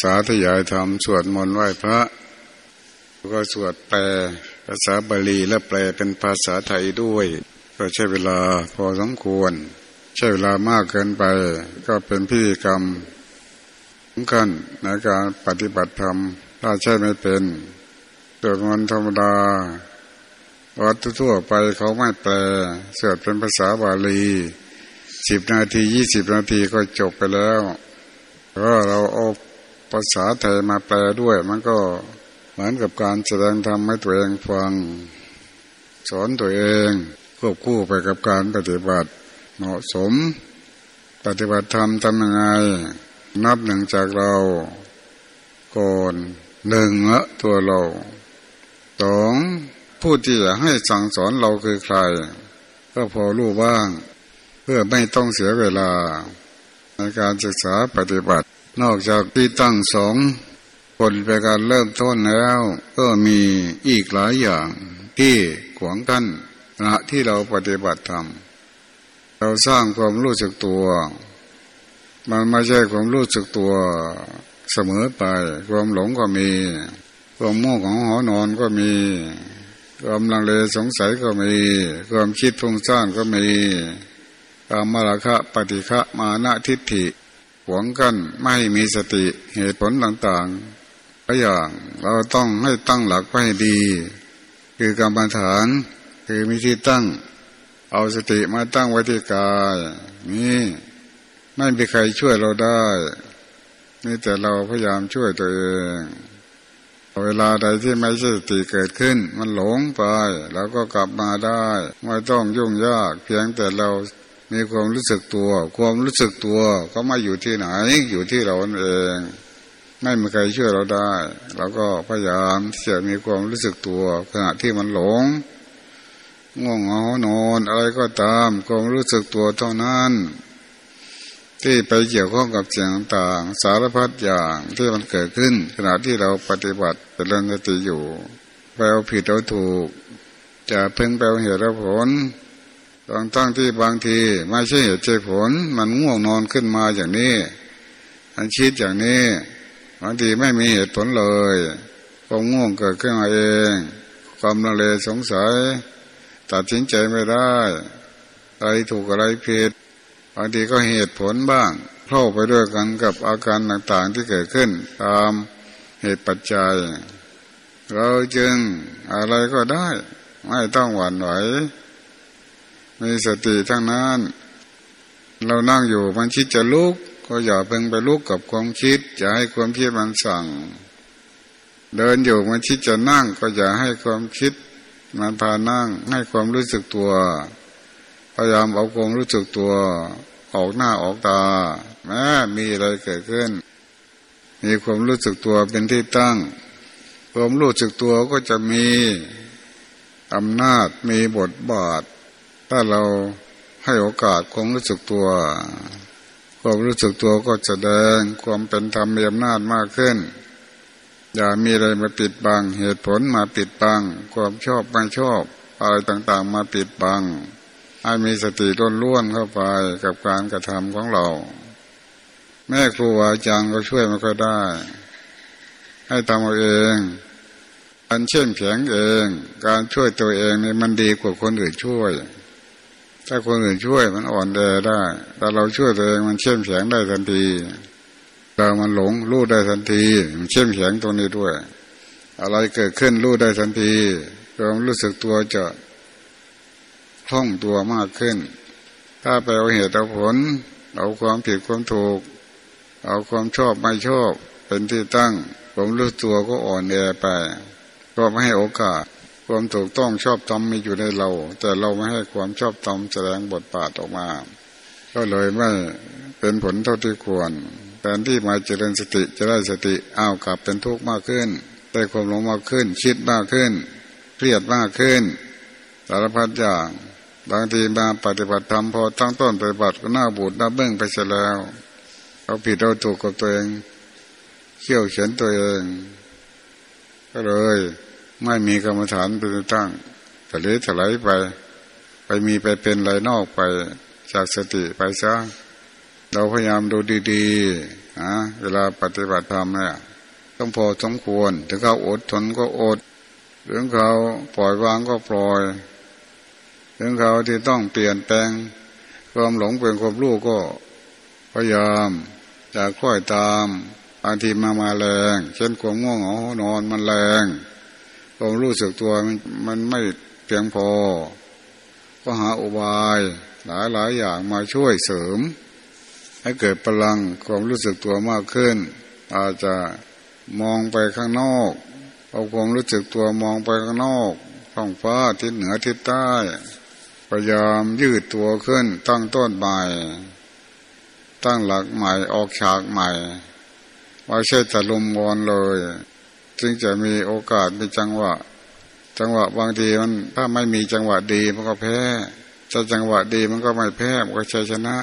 สาธยายธรรมสวดมนต์ไหว้พระ ก็สวดแปลภาษาบาลีและแปลเป็นภาษาไทยด้วย ก็ใช้เวลาพอสมควร ใช้เวลามากเกินไป ก็เป็นพิธีกรรมสำคัญในการปฏิบัติธรรมถ้าใช่ไม่เป็นสวดมนต์ธรรมดาวัดทั่วไปเขาไม่แปลสวดเป็นภาษาบาลีสิบนาทียี่สิบนาทีก็จบไปแล้วก็เราเอา ภาษาไทยมาแปลด้วย มันก็เหมือนกับการแสดงธรรมให้ตัวเองฟัง สอนตัวเองควบคู่ไปกับการปฏิบัติ เหมาะสม ปฏิบัติธรรมทำยังไง นับหนึ่งจากเราก่อนหนึ่งละตัวเราสองผู้ที่จะให้สั่งสอนเราคือใคร ก็พอรู้บ้าง เพื่อไม่ต้องเสียเวลาในการศึกษาปฏิบัติ นอกจากที่ตั้งสองคนไปการเริ่มต้นแล้ว ก็มีอีกหลายอย่างที่ขวางกั้นขณะที่เราปฏิบัติธรรมเราสร้างความรู้สึกตัว มันไม่ใช่ความรู้สึกตัวเสมอไป ความหลงก็มี ความโม่ของหอนอนก็มีความลังเลสงสัยก็มี ความคิดฟุ้งซ่านก็มีกามราคะปฏิฆะมานะทิฏฐิ หวงกันไม่มีสติเหตุผลต่างๆหลายอย่างเราต้องให้ตั้งหลักไว้ดี คือกรรมฐานคือมีที่ตั้ง เอาสติมาตั้งไว้ที่กาย นี่ไม่มีใครช่วยเราได้นี่แต่เราพยายามช่วยตัวเอง เวลาใดที่ไม่ใช่สติเกิดขึ้น มันหลงไปเราก็กลับมาได้ ไม่ต้องยุ่งยาก เพียงแต่เรา มีความรู้สึกตัว ความรู้สึกตัวก็ม่อยู่ที่ไหน อยู่ที่เราเอง ไม่มีใครช่วยเราได้ เราก็พยายามที่จะมีความรู้สึกตัว ขณะที่มันหลงง่วงเหงานอนอะไรก็ตามความรู้สึกตัวเท่านั้น ที่ไปเกี่ยวข้องกับเสียงต่างสารพัดอย่างที่มันเกิดขึ้น ขณะที่เราปฏิบัติเป็นเรื่องสติอยู่ไปเอาผิดเอาถูก จะเพิ่งไปเอาเหตุผล ตั้งตั้งที่บางทีไม่ใช่เหตุใช่ผล มันง่วงนอนขึ้นมาอย่างนี้ มันคิดอย่างนี้ บางทีไม่มีเหตุผลเลยความง่วงเกิดขึ้นมาเอง ความละเลสงสัย ตัดสินใจไม่ได้อะไรถูกอะไรผิดบางทีก็เหตุผลบ้างเข้าไปด้วยกันกับอาการต่างๆที่เกิดขึ้น ตามเหตุปัจจัย เราจึงอะไรก็ได้ ไม่ต้องหวั่นไหว มีสติทั้งนั้น เรานั่งอยู่มันคิดจะลุก ก็อย่าเพิ่งไปลุกกับความคิดอย่าให้ความคิดมันสั่ง เดินอยู่มันคิดจะนั่ง ก็อย่าให้ความคิดมันพานั่งให้ความรู้สึกตัว พยายามเอาความรู้สึกตัว ออกหน้าออกตาแม้มีอะไรเกิดขึ้น มีความรู้สึกตัวเป็นที่ตั้ง ความรู้สึกตัวก็จะมีอำนาจมีบทบาท ถ้าเราให้โอกาสความรู้สึกตัว ความรู้สึกตัวก็จะแดงความเป็นธรรมมีอำนาจมากขึ้น อย่ามีอะไรมาปิดบัง เหตุผลมาปิดบัง ความชอบไม่ชอบ อะไรต่างๆ มาปิดบัง ให้มีสติล้นล้วนเข้าไปกับการกระทำของเรา แม่ครูอาจารย์ก็ช่วยมันก็ได้ ให้ทำเอาเองการเชื่อมแข็งเอง การช่วยตัวเองนี่มันดีกว่าคนอื่นช่วย ถ้าคนอื่นช่วยมันอ่อนแอได้ แต่เราช่วยตัวเองมันเชื่อมแข็งได้ทันทีเรามันหลงรู้ได้ทันที มันเชื่อมแข็งตรงนี้ด้วย อะไรเกิดขึ้นรู้ได้ทันทีความรู้สึกตัวจะคล่องตัวมากขึ้น ถ้าไปเอาเหตุเอาผล เอาความผิดความถูก เอาความชอบไม่ชอบ เป็นที่ตั้ง ผมรู้ตัวก็อ่อนแอไป ก็ไม่ให้โอกาส ความถูกต้องชอบทำมีอยู่ในเรา แต่เราไม่ให้ความชอบทำแสดงบทบาทออกมา ก็เลยไม่เป็นผลเท่าที่ควรแทนที่มาเจริญสติจะได้สติอ้าวกลับเป็นทุกข์มากขึ้นได้ความหลงมากขึ้น คิดมากขึ้นเครียดมากขึ้นสารพัดอย่างบางทีมาปฏิบัติธรรมพอตั้งต้นปฏิบัติก็หน้าบูดหน้าเบื้องไปเสียแล้วเอาผิดเอาถูกกับตัวเองเขี่ยวเขียนตัวเอง ก็เลย ไม่มีกรรมฐานเป็นตั้งทะเลถลายไป ไปมีไปเป็นไรนอกไปจากสติไปซะเราพยายามดูดีๆนะเวลาปฏิบัติธรรมเนี่ยต้องพอสมควร ถึงเขาอดทนก็อด ถึงเขาปล่อยวางก็ปล่อย ถึงเขาที่ต้องเปลี่ยนแปลงความหลงเป็นความรู้ก็พยายามจะค่อยตามบางทีมามาแรง เช่นความง่วงเหงานอนมันแรง ความรู้สึกตัวมันไม่เพียงพอ ก็หาอุบายหลายหลายอย่างมาช่วยเสริม ให้เกิดพลังความรู้สึกตัวมากขึ้น อาจจะมองไปข้างนอกเอาความรู้สึกตัวมองไปข้างนอกท้องฟ้าทิศเหนือทิศใต้พยายามยืดตัวขึ้น ตั้งต้นใหม่ ตั้งหลักใหม่ออกฉากใหม่ไม่ใช่ต่ลมวอนเลย จึงจะมีโอกาสมีจังหวะ จังหวะบางทีมันถ้าไม่มีจังหวะดีมันก็แพ้ถ้าจังหวะดีมันก็ไม่แพ้มันก็ชัยชนะ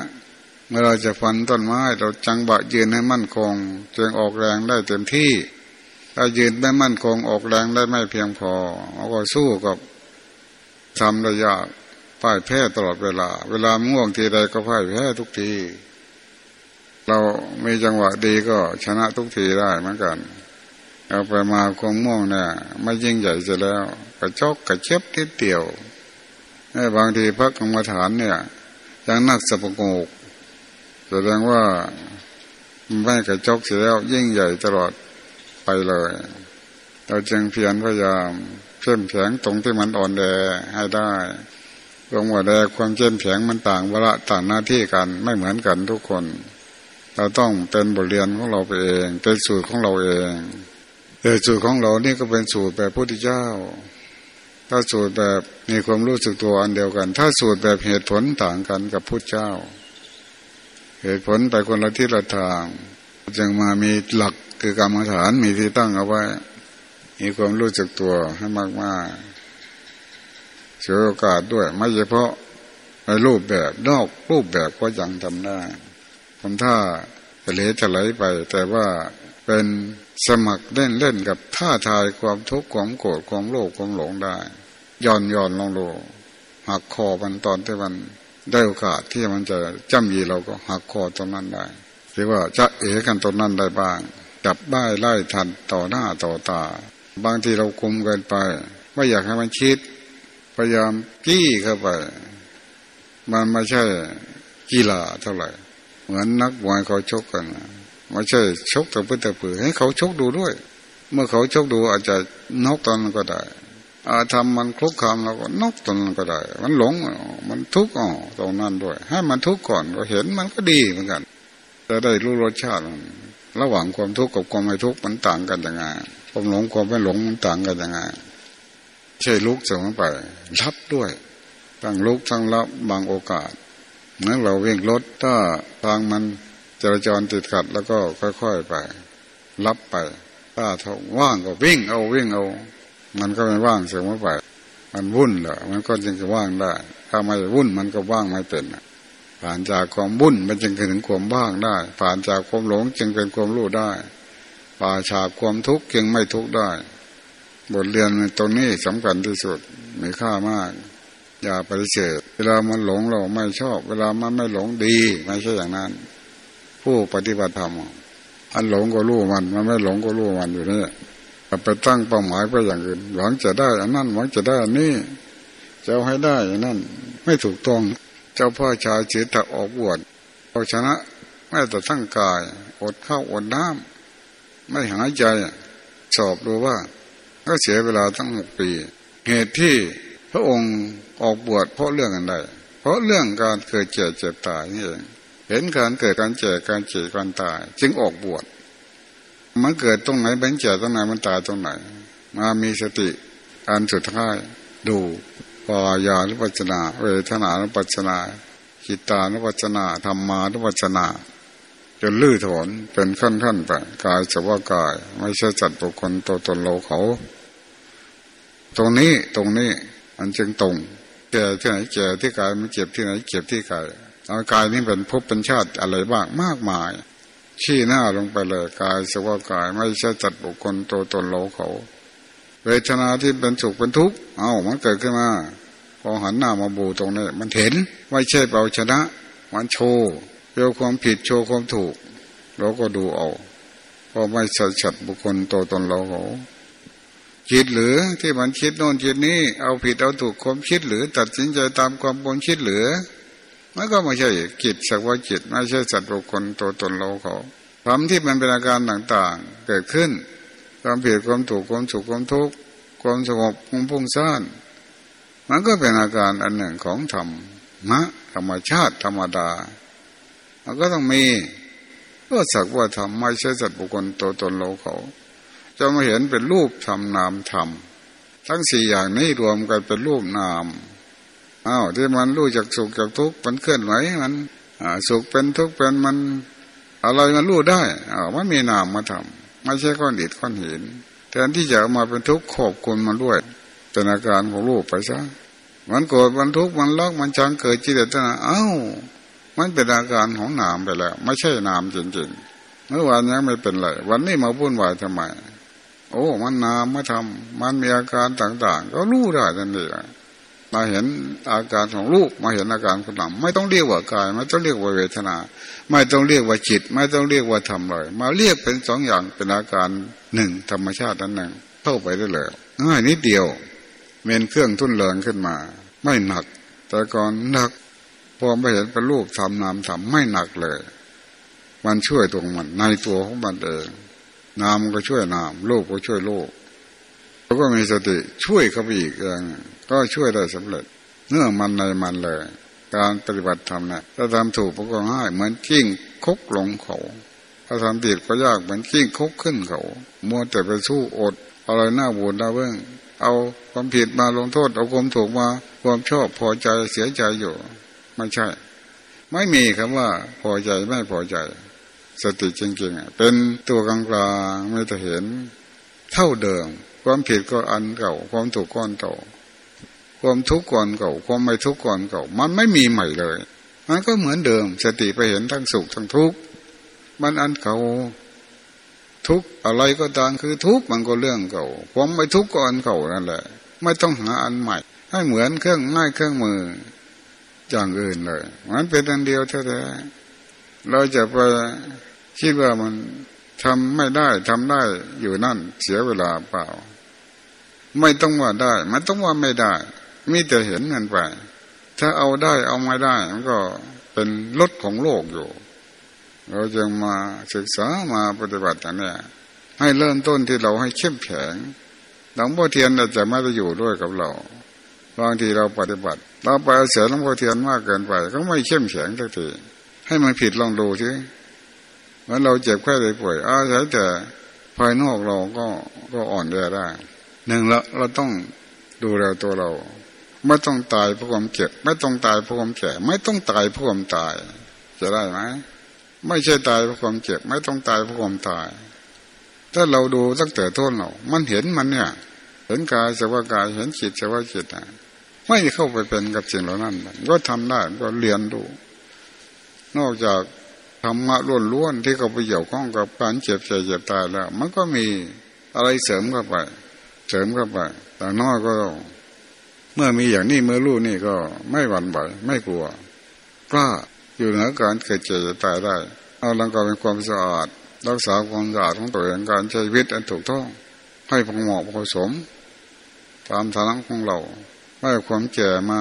เมื่อเราจะฟันต้นไม้ เราจังหวะยืนให้มั่นคงจึงออกแรงได้เต็มที่ถ้ายืนไม่มั่นคงออกแรงได้ไม่เพียงพอเราก็สู้กับทำระยะพ่ายแพ้ตลอดเวลา เวลาง่วงทีใดก็พ่ายแพ้ทุกที เรามีจังหวะดีก็ชนะทุกทีได้เหมือนกัน เอาไปมาความม่วงเนี่ยไม่ยิ่งใหญ่จะแล้ว กระจกกระเช็บนิดเดียวบางทีพระกรรมฐานเนี่ยยังนักสปงกแสดงว่าไม่กระจกเสียแล้วยิ่งใหญ่ตลอดไปเลย เราจึงเพียรพยายามเข้มแข็งตรงที่มันอ่อนแอให้ได้ความอ่อนแอความเข้มแข็งมันต่างเวลาต่างหน้าที่กันไม่เหมือนกันทุกคน เราต้องเป็นบทเรียนของเราเองเป็นสูตรของเราเอง แต่สูตรของเรานี่ก็เป็นสูตรแบบพุทธเจ้า ถ้าสูตรแบบมีความรู้สึกตัวอันเดียวกัน ถ้าสูตรแบบเหตุผลต่างกันกับพุทธเจ้า เหตุผลไปคนละที่ละทาง จึงมามีหลักคือกรรมฐานมีที่ตั้งเอาไว้ มีความรู้สึกตัวให้มากมาเสียโอกาสด้วย ไม่เฉพาะในรูปแบบนอกรูปแบบก็ยังทำได้ทำท่าทะเลจะไหลไป แต่ว่า เป็นสมัครเล่นเล่นกับท่าทายความทุกข์ความโกรธความโลภความหลงได้ย่อนย่อนลงโลหักคอมันตอนที่มันได้โอกาสที่มันจะจำยีเราก็หักคอตรงนั้นได้หรือว่าจะเอกันตรงนั้นได้บ้างจับได้ไล่ทันต่อหน้าต่อตา บางทีเราคุมเกินไป ไม่อยากให้มันคิด พยายามกี้เข้าไป มันไม่ใช่กีฬาเท่าไหร่ เหมือนนักมวยเขาชกกัน ไม่ใช่ชกแต่เพื่อแต่เผื่อให้เขาชกดูด้วย เมื่อเขาชกดูอาจจะนกตอนนั้นก็ได้ อาทำมันคลุกคามเราก็นกตอนนั้นก็ได้ มันหลงมันทุกข์อ๋อตรงนั้นด้วย ให้มันทุกข์ก่อนก็เห็นมันก็ดีเหมือนกันจะได้รู้รสชาติ ระหว่างความทุกข์กับความไม่ทุกข์มันต่างกันยังไงความหลงความไม่หลงมันต่างกันยังไงใช่ลุกเสมอไปรับด้วยทั้งลุกทั้งรับบางโอกาสเหมือนเราเว่งรถถ้าทางมัน จราจรติดขัดแล้วก็ค่อยๆไป รับไปถ้าท้องว่างก็วิ่งเอาวิ่งเอา มันก็ไม่ว่างเสียมไป มันวุ่นเหรอมันก็จึงจะว่างได้ ถ้าไม่วุ่นมันก็ว่างไม่เป็นผ่านจากความวุ่นมันจึงถึงความว่างได้ ผ่านจากความหลงจึงเป็นความรู้ได้ผ่าฉากความทุกข์จึงไม่ทุกข์ได้ บทเรียนตรงนี้สำคัญที่สุดมีค่ามาก อย่าปฏิเสธเวลามันหลงเราไม่ชอบ เวลามันไม่หลงดีไม่ใช่อย่างนั้น ผู้ปฏิบัติธรรมอันหลงก็รู้มัน มันไม่หลงก็รู้มันอยู่นี่ไปตั้งเป้าหมายไปอย่างอื่น หวังจะได้อันนั้นหวังจะได้อันนี้จะเอาให้ได้อย่างนั้น ไม่ถูกต้องเจ้าพ่อชายจิตออกบวชเอาชนะไม่แต่ทั้งกาย อดข้าวอดน้ำไม่หายใจสอบดูว่า ก็เสียเวลาทั้งหกปี เหตุที่พระองค์ออกบวชเพราะเรื่องอะไรเพราะเรื่องการเกิดเจ็บเจ็บตายนี่เอง เห็นการเกิดการเจ็บการเจ็บการตาย จึงออกบวชมันเกิดตรงไหนเป็นเจ็บตรงไหนมันตายตรงไหน มามีสติอันสุดท้ายดูปายานุปัจนา เวทนานุปัจนาจิตานุปัจนาธรรมานุปัจนาจนลื้อถอนเป็นขั้นขั้นไปกายจะว่ากาย ไม่ใช่จัดบุคคลตัวตนเราเขา ตรงนี้ตรงนี้มันจึงตรงแก่ที่ไหนแก่ที่กายมันเจ็บที่ไหนเจ็บที่กาย เอากายนี่เป็นภพเป็นชาติอะไรบ้างมากมาย ชี้หน้าลงไปเลยกายสภาวกายไม่ใช่จัดบุคคลตัวตนเราเขา เวทนาที่เป็นสุขเป็นทุกข์เอามันเกิดขึ้นมาพอหันหน้ามาบูตรงนี้มันเห็นไม่ใช่เปล่าชนะ มันโชว์โชว์ความผิดโชว์ความถูก เราก็ดูเอาพอไม่สัจัดบุคคลตัวตนเราเขาคิดหรือที่มันคิดโน่นคิดนี้เอาผิดเอาถูกความคิดหรือ ตัดสินใจตามความบนคิดหรือ มันก็ไม่ใช่จิตสักว่าจิตไม่ใช่สัตว์บุคคลตัวตนเราเขาความที่มันเป็นอาการต่างๆ เกิดขึ้น ความผิดความถูกความสุขความทุกข์ความสงบความพุ่งซ่านมันก็เป็นอาการอันหนึ่งของธรรมมะธรรมชาติธรรมดา มันก็ต้องมีก็สักว่าธรรมไม่ใช่สัตว์บุคคลตัวตนเราเขาจะมาเห็นเป็นรูปธรรมนามธรรมทั้งสี่อย่างนี้รวมกันเป็นรูปนาม อ้าวที่มันรู้จากสุขจากทุกข์มันเคลื่อนไหวมันสุขเป็นทุกข์เป็นมัน อะไรมันรู้ได้อ้าวมันมีนามมาทำไม่ใช่ก้อนอิฐก้อนหินแทนที่จะมาเป็นทุกข์ขอบคุณมันด้วยเป็นาการของรูปไปซะมันโกรธมันทุกข์มันลอกมันชังเกิดจิตเดชนะเอ้า มันเป็นอาการของนามไปแล้ว ไม่ใช่นามจริงๆเมื่อวานยังไม่เป็นไรวันนี้มาวุ่นวายทำไมโอ้ มันนามมาทำมันมีอาการต่าง ๆ ก็รู้ได้ทันที มาเห็นอาการของรูปมาเห็นอาการของนามไม่ต้องเรียกว่ากาย ไม่ต้องเรียกว่าเวทนา ไม่ต้องเรียกว่าจิต ไม่ต้องเรียกว่าธรรมเลย มาเรียกเป็นสองอย่างเป็นอาการหนึ่งธรรมชาตินั้นหนึ่งเข้าไปได้เลยง่ายนิดเดียวเมนเครื่องทุ่นแรงขึ้นมา ไม่หนัก แต่ก่อนหนักพอไม่เห็นเป็นรูปทำนามทำไม่หนักเลย มันช่วยตรงมันในตัวของมันเองนามก็ช่วยนามโลกก็ช่วยโลกแล้วก็มีสติช่วยเขาไปอีกอย่าง ก็ช่วยได้สำเร็จ เนื่อมันในมันเลย การปฏิบัติธรรมนี่ยถ้าทำถูกก็ง่ายเหมือนกิ้งคุกลงเขา ถ้าทำผิดก็ยากเหมือนกิ้งคุกขึ้นเขามัวแต่ไปสู้อดอะไรหน้าบูดหน้าเบื้องเอาความผิดมาลงโทษ เอาความถูกมาความชอบพอใจเสียใจอยู่ ไม่ใช่ ไม่มีคำว่าพอใจไม่พอใจ สติจริงๆเป็นตัวกลางๆไม่จะเห็น เท่าเดิม ความผิดก็อันเก่า ความถูกก้อนเก่า ความทุกข์ก่อนเก่าความไม่ทุกข์ก่อนเก่า มันไม่มีใหม่เลย มันก็เหมือนเดิม สติไปเห็นทั้งสุขทั้งทุกข์มันอันเก่าทุกอะไรก็ตามคือทุกมันก็เรื่องเก่าความไม่ทุกข์ก็อันเก่านั่นแหละ ไม่ต้องหาอันใหม่ ให้เหมือนเครื่องง่ายเครื่องมือ อย่างอื่นเลยมันเป็นอันเดียวแท้ๆเราจะไปคิดว่ามันทำไม่ได้ทำได้อยู่นั่นเสียเวลาเปล่า ไม่ต้องว่าได้ มันต้องว่าไม่ได้ มีแต่เห็นเงินไป ถ้าเอาได้เอาไม่ได้ มันก็เป็นลดของโลกอยู่ เราจึงมาศึกษามาปฏิบัติอย่างนี้ให้เริ่มต้นที่เราให้เข้มแข็งหลวงพ่อเทียนอาจจะไม่ได้อยู่ด้วยกับเราบางทีเราปฏิบัติ เราไปเสียหลวงพ่อเทียนมากเกินไป ก็ไม่เข้มแข็งสักทีให้มันผิดลองดูสิเมื่อเราเจ็บแค่ได้ป่วยอาศัยแต่ภายนอกเราก็ก็อ่อนแอได้หนึ่งละเราต้องดูแลตัวเรา ไม่ต้องตายเพราะความเจ็บ ไม่ต้องตายเพราะความแก่ ไม่ต้องตายเพราะความตาย จะได้ไหมไม่ใช่ตายเพราะความเจ็บ ไม่ต้องตายเพราะความตาย ถ้าเราดูตั้งแต่ต้นเรา มันเห็นมันเนี่ย เห็นกายสภาวะกาย เห็นจิตสภาวะจิตนะไม่เข้าไปเป็นกับสิ่งเหล่านั้นก็ทำได้ก็เรียนดู นอกจากธรรมะล้วนๆที่เขาไปเกี่ยวข้องกับการเจ็บใจเจ็บตายแล้ว มันก็มีอะไรเสริมเข้าไป เสริมเข้าไปแต่น้อยก็ มื่อมีอย่างนี้เมื่อรู้นี่ก็ไม่หวั่นไหวไม่กลัวกล้าอยู่เหนือการเกิดเจ็บตายได้ เอาร่างกายเป็นความสะอาด รักษาความสะอาดของตัวเองการใช้ชีวิตอันถูกต้อง ให้พอเหมาะพอสม ตามฐานะของเรา ไม่ความแก่มา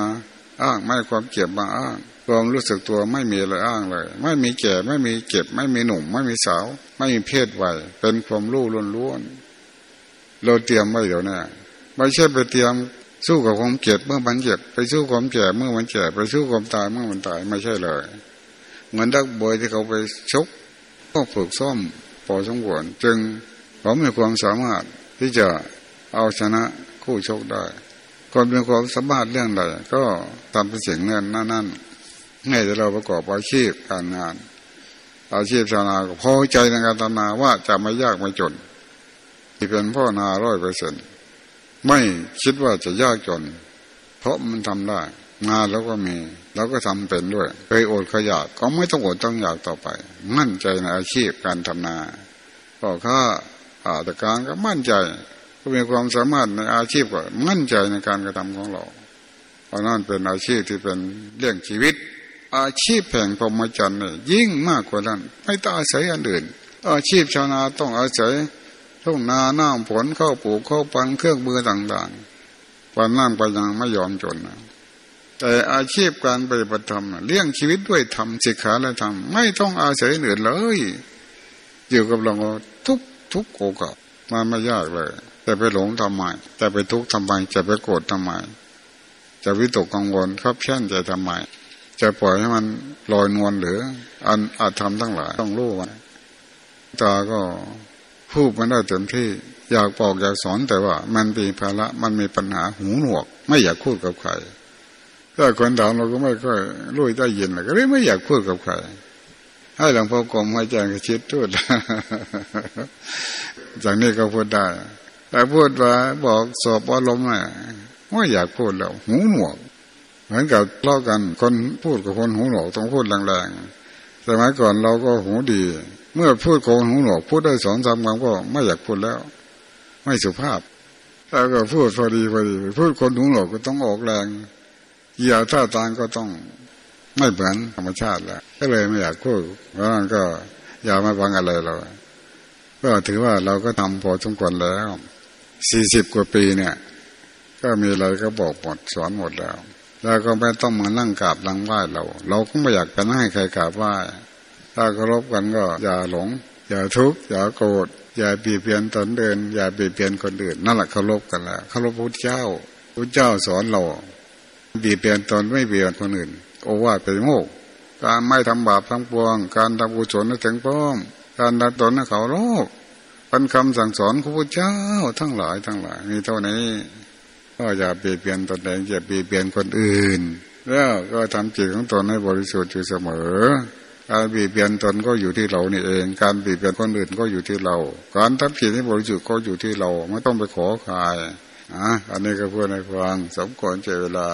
อ้างไม่ความเจ็บมาอ้างความรู้สึกตัวไม่มีอะไรอ้างเลย ไม่มีแก่ไม่มีเจ็บ ไม่มีหนุ่ม ไม่มีสาว ไม่มีเพศวัยเป็นความรู้ล้วนๆเราเตรียมไว้เดี๋ยวนี้ไม่ใช่ไปเตรียม สู้กับความเจ็บเมื่อมันเจ็บไปสู้ความแก่เมื่อมันแก่ไปสู้ความตายเมื่อมันตายไม่ใช่เลย เหมือนดักบอยที่เขาไปชกก็ฝึกซ้อมพอสมควรจึงเขามีความสามารถที่จะเอาชนะคู่ชกได้คนมีความสามารถเรื่องใดก็ทำเป็นสิ่งนั้นนั่นให้เราประกอบอาชีพการงาน อาชีพชาวนาก็พอใจในการทำนาว่าจะไม่ยากไม่จนที่เป็นพ่อนาร้อยเปอร์เซ็นต์ ไม่คิดว่าจะยากจน เพราะมันทำได้ งานแล้วก็มี แล้วก็ทำเป็นด้วย เคยอดขยากก็ไม่ต้องอดต้องอยากต่อไป มั่นใจในอาชีพการทำนาก็ข้าอาตการก็มั่นใจ ก็มีความสามารถในอาชีพก็มั่นใจในการกระทำของเราเพราะนั่นเป็นอาชีพที่เป็นเรื่องชีวิต อาชีพแห่งพรหมจรรย์เนี่ยยิ่งมากกว่านั้น ไม่ต้องอาศัยอันอื่น อาชีพชาวนาต้องอาศัย ทุ่งนาน้ำฝนเข้าปลูกเข้าปันเครื่องมือต่างๆวันนั่งไปยังไม่ยอมจนนะแต่อาชีพการปฏิบัติธรรมเลี้ยงชีวิตด้วยธรรมสิกขาและธรรมไม่ต้องอาศัยอื่นเลยอยู่กับเราทุกทุกโอกาสมันไม่ยากเลยจะไปหลงทำไมจะไปทุกข์ทำไมจะไปโกรธทำไม จะวิตกกังวลขับแค้นใจทำไม จะปล่อยให้มันลอยนวลหรือ อันอาจทำทั้งหลายต้องรู้ไว้ตาก็ พูดมันได้เต็มที่อยากบอกอยากสอนแต่ว่า มันมีภาระมันมีปัญหาหูหนวก ไม่อยากพูดกับใครถ้าคนถามเราก็ไม่ค่อยรู้ได้ยินเลยก็เลยไม่อยากพูดกับใครให้หลวงพ่อกรมให้แจงกระชิดทูดจากนี้ก็พูดได้ แต่พูดว่าบอกสอบอารมณ์น่ะไม่อยากพูดแล้ว หูหนวก เหมือนกับเล่ากันคนพูดกับคนหูหนวกต้องพูดแรงๆสมัยก่อนเราก็หูดี เมื่อพูดคนหูหนวกพูดได้สองสามคำก็ไม่อยากพูดแล้ว ไม่สุภาพแล้วก็พูดพอดีพอดี พูดคนหูหนวกก็ต้องออกแรงเยียท่าทางก็ต้องไม่เหมือนธรรมชาติแล้ว ก็เลยไม่อยากพูดเพราะนั้นก็อย่ามาฟังอะไรเราก็ถือว่าเราก็ทำพอสมควรแล้วสี่สิบกว่าปีเนี่ย ก็มีอะไรก็บอกหมดสอนหมดแล้ว แล้วก็ไม่ต้องมานั่งกราบนั่งไหว้เรา เราก็ไม่อยากไปนั่งให้ใครกราบไหว้ ถ้าเคารพกันก็อย่าหลง อย่าทุกข์อย่าโกรธอย่าบีบเบียนตนเดิน อย่าบีบเบียนคนอื่นนั่นแหละเคารพกันล้วเคารพพระเจ้าพระเจ้าสอนเราบีบเบียนตนไม่เบียนคนอื่น โอวาทเป็นโมกการไม่ทำบาปทั้งปวง การทำกุศลถึงพร้อม การดัดตนให้เขาโลกเป็นคำสั่งสอนของพระเจ้าทั้งหลายทั้งหลายมีเท่านี้ก็อย่าเบียดเบียนตนเองอย่าเบียดเบียนคนอื่น แล้วก็ทำจิตของตนให้บริสุทธิ์อยู่เสมอ การบีบเบียนตนก็อยู่ที่เรานี่เอง การบีบเบียนคนอื่นก็อยู่ที่เรา การทำจิตให้บริสุทธิ์ก็อยู่ที่เรา ไม่ต้องไปขอใครอะอันนี้ก็เพื่อในฟังสมควรใจเวลา